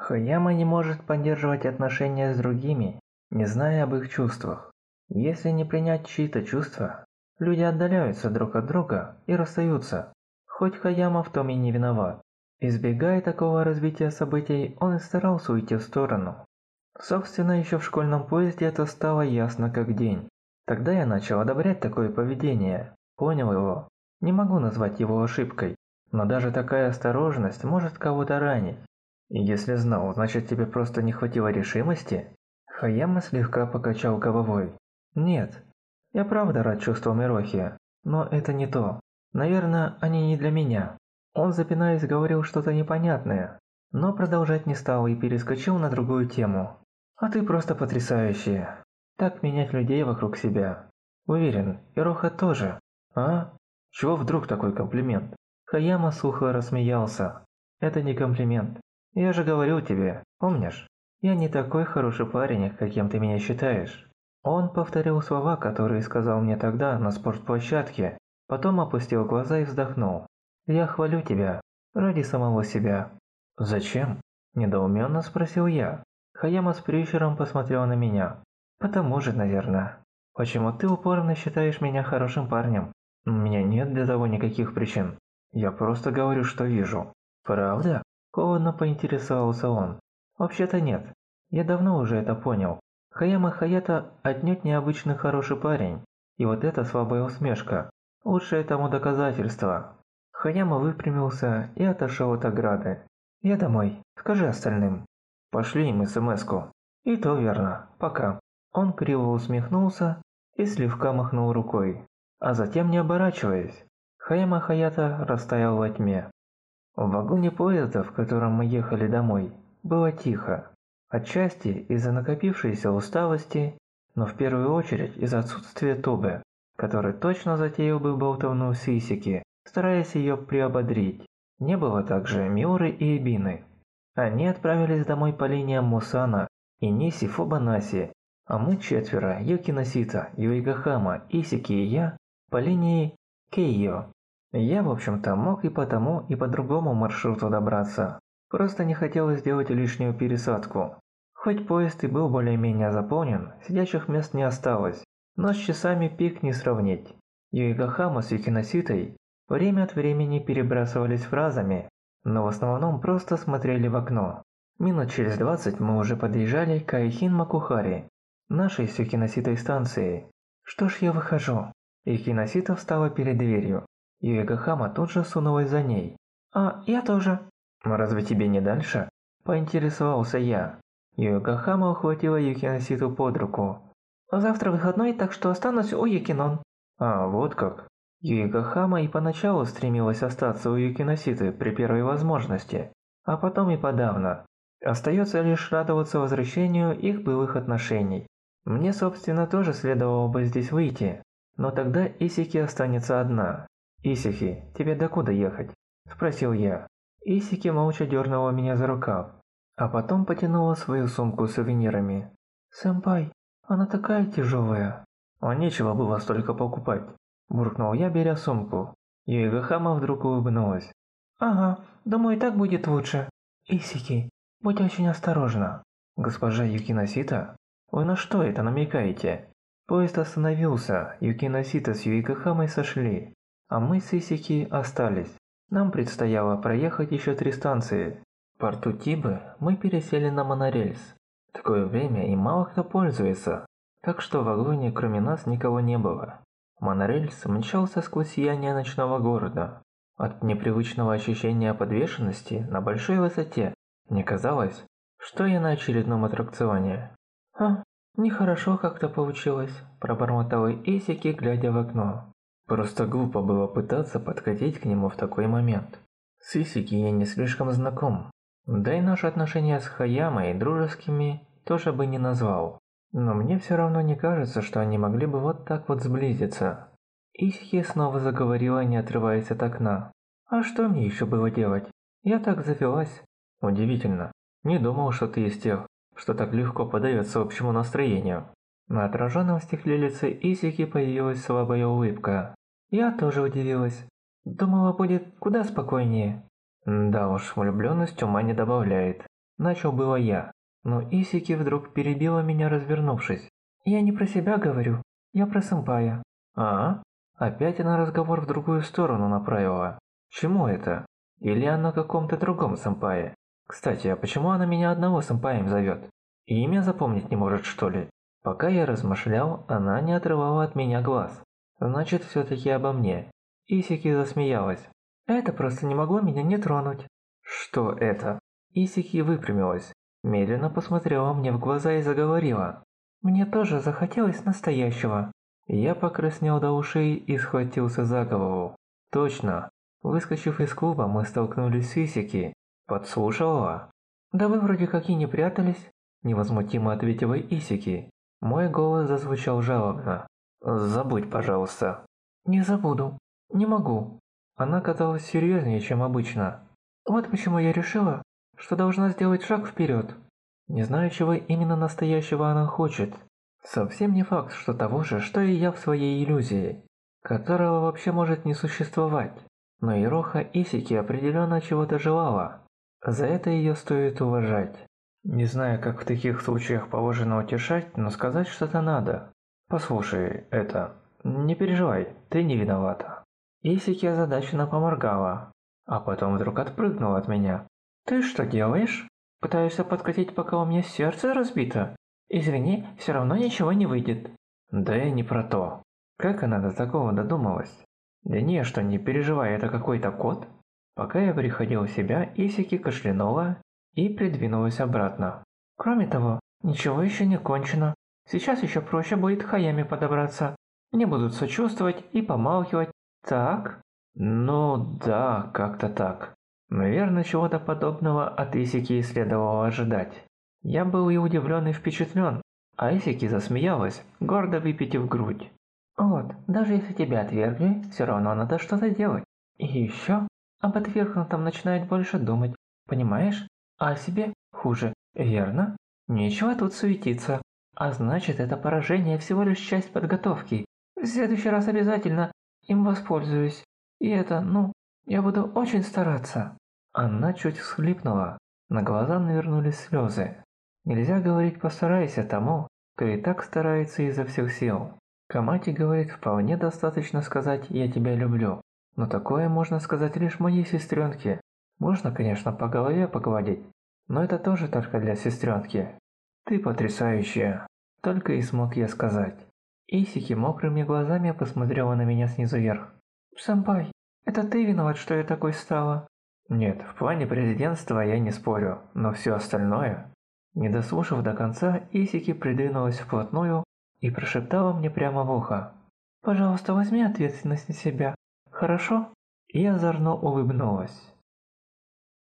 Хаяма не может поддерживать отношения с другими, не зная об их чувствах. Если не принять чьи-то чувства, люди отдаляются друг от друга и расстаются. Хоть Хаяма в том и не виноват. Избегая такого развития событий, он и старался уйти в сторону. Собственно, еще в школьном поезде это стало ясно как день. Тогда я начал одобрять такое поведение, понял его. Не могу назвать его ошибкой, но даже такая осторожность может кого-то ранить. Если знал, значит тебе просто не хватило решимости? Хаяма слегка покачал головой. Нет, я правда рад чувствам Ирохи, но это не то. Наверное, они не для меня. Он, запинаясь, говорил что-то непонятное, но продолжать не стал и перескочил на другую тему. «А ты просто потрясающая. Так менять людей вокруг себя. Уверен, Ироха тоже. А? Чего вдруг такой комплимент?» Хаяма сухо рассмеялся. «Это не комплимент. Я же говорил тебе, помнишь? Я не такой хороший парень, каким ты меня считаешь». Он повторил слова, которые сказал мне тогда на спортплощадке, потом опустил глаза и вздохнул. «Я хвалю тебя. Ради самого себя». «Зачем?» – недоуменно спросил я. Хаяма с прищуром посмотрел на меня. «Потому же, наверное. Почему ты упорно считаешь меня хорошим парнем? У меня нет для того никаких причин. Я просто говорю, что вижу». «Правда?» – холодно поинтересовался он. «Вообще-то нет. Я давно уже это понял. Хаяма Хаята отнюдь необычный хороший парень. И вот эта слабая усмешка – лучшее тому доказательство». Хаяма выпрямился и отошел от ограды. «Я домой. Скажи остальным». Пошли им смс-ку. И то верно. Пока. Он криво усмехнулся и слегка махнул рукой. А затем, не оборачиваясь, Хаяма Хаята растаял во тьме. В вагоне поезда, в котором мы ехали домой, было тихо. Отчасти из-за накопившейся усталости, но в первую очередь из-за отсутствия Тобе, который точно затеял бы болтовну Сисики, стараясь ее приободрить. Не было также Миуры и Эбины, они отправились домой по линиям Мусана и Ниси Фобанаси, а мы четверо, Юки Носита, Юигахама, Исики и я, по линии Кейо. Я, в общем-то, мог и по тому, и по другому маршруту добраться. Просто не хотелось сделать лишнюю пересадку. Хоть поезд и был более-менее заполнен, сидящих мест не осталось, но с часами пик не сравнить. Юигахама с Юкиноситой время от времени перебрасывались фразами, но в основном просто смотрели в окно. Минут через 20 мы уже подъезжали к Айхин Макухари, нашей с Юкиноситой станции. Что ж я выхожу? Юкиносита встала перед дверью. Юэгахама тут же сунулась за ней. «А, я тоже». «Разве тебе не дальше?» Поинтересовался я. Юэгахама ухватила Юкиноситу под руку. «Завтра выходной, так что останусь у Юкинон». «А, вот как». Юика Хама и поначалу стремилась остаться у Юкиноситы при первой возможности, а потом и подавно. Остается лишь радоваться возвращению их былых отношений. Мне, собственно, тоже следовало бы здесь выйти, но тогда Исики останется одна. «Исики, тебе докуда ехать?» – спросил я. Исики молча дернула меня за рукав, а потом потянула свою сумку с сувенирами. «Сэмпай, она такая тяжелая». А нечего было столько покупать. Буркнул я, беря сумку. Юэга вдруг улыбнулась. «Ага, думаю, так будет лучше. Исики, будь очень осторожна». «Госпожа Юкиносита? Вы на что это намекаете?» Поезд остановился, Юкиносита с Юэга сошли, а мы с Исики остались. Нам предстояло проехать еще три станции. В порту Тибы мы пересели на монорельс. В такое время и мало кто пользуется, так что в вагоне кроме нас никого не было. Монорельс мчался сквозь сияние ночного города. От непривычного ощущения подвешенности на большой высоте мне казалось, что я на очередном аттракционе. «А, нехорошо как-то получилось», – пробормотала Исики, глядя в окно. Просто глупо было пытаться подкатить к нему в такой момент. С Исики я не слишком знаком. Да и наши отношения с Хаямой дружескими тоже бы не назвал. Но мне все равно не кажется, что они могли бы вот так вот сблизиться. Исхи снова заговорила, не отрываясь от окна. А что мне еще было делать? Я так завелась. Удивительно. Не думал, что ты из тех, что так легко подается общему настроению. На отраженном стекле лице Исики появилась слабая улыбка. Я тоже удивилась. Думала, будет куда спокойнее. Да уж, влюбленность ума не добавляет. Начал было я, но Исики вдруг перебила меня, развернувшись. «Я не про себя говорю, я про сэмпая». «А? Опять она разговор в другую сторону направила. Чему это? Или она каком-то другом сэмпае? Кстати, а почему она меня одного сэмпаем зовет? Имя запомнить не может, что ли?» Пока я размышлял, она не отрывала от меня глаз. Значит, все-таки обо мне. Исики засмеялась. Это просто не могло меня не тронуть. Что это? Исики выпрямилась, медленно посмотрела мне в глаза и заговорила. Мне тоже захотелось настоящего. Я покраснел до ушей и схватился за голову. Точно. Выскочив из клуба, мы столкнулись с Исики. Подслушала? Да вы вроде как и не прятались. Невозмутимо ответила Исики. Мой голос зазвучал жалобно. «Забудь, пожалуйста». «Не забуду. Не могу». Она казалась серьезнее, чем обычно. «Вот почему я решила, что должна сделать шаг вперед». Не знаю, чего именно настоящего она хочет. Совсем не факт, что того же, что и я в своей иллюзии, которого вообще может не существовать. Но Ироха Исики определенно чего-то желала. За это ее стоит уважать. Не знаю, как в таких случаях положено утешать, но сказать что-то надо. Послушай, это... Не переживай, ты не виновата. Исики озадаченно поморгала, а потом вдруг отпрыгнула от меня. Ты что делаешь? Пытаешься подкатить, пока у меня сердце разбито? Извини, все равно ничего не выйдет. Да и не про то. Как она до такого додумалась? Да не, что не переживай, это какой-то кот? Пока я приходил в себя, Исики кашлянула и придвинулась обратно. Кроме того, ничего еще не кончено. Сейчас еще проще будет Хаями подобраться. Мне будут сочувствовать и помалкивать. Так? Ну да, как-то так. Наверное, чего-то подобного от Исики следовало ожидать. Я был и удивлен, и впечатлен, а Исики засмеялась, гордо выпитив грудь. Вот, даже если тебя отвергли, все равно надо что-то делать. И еще, об отвергнутом начинает больше думать, понимаешь? А себе хуже, верно? Нечего тут суетиться. А значит, это поражение всего лишь часть подготовки. В следующий раз обязательно им воспользуюсь. И это, ну, я буду очень стараться. Она чуть всхлипнула. На глаза навернулись слезы. Нельзя говорить «постарайся» тому, кто и так старается изо всех сил. Камати говорит, вполне достаточно сказать «я тебя люблю». Но такое можно сказать лишь моей сестренке. Можно, конечно, по голове погладить, но это тоже только для сестренки. Ты потрясающая, только и смог я сказать. Исики мокрыми глазами посмотрела на меня снизу вверх. «Сэмпай, это ты виноват, что я такой стала?» Нет, в плане президентства я не спорю, но все остальное... Не дослушав до конца, Исики придвинулась вплотную и прошептала мне прямо в ухо. «Пожалуйста, возьми ответственность на себя, хорошо?» И озорно улыбнулась.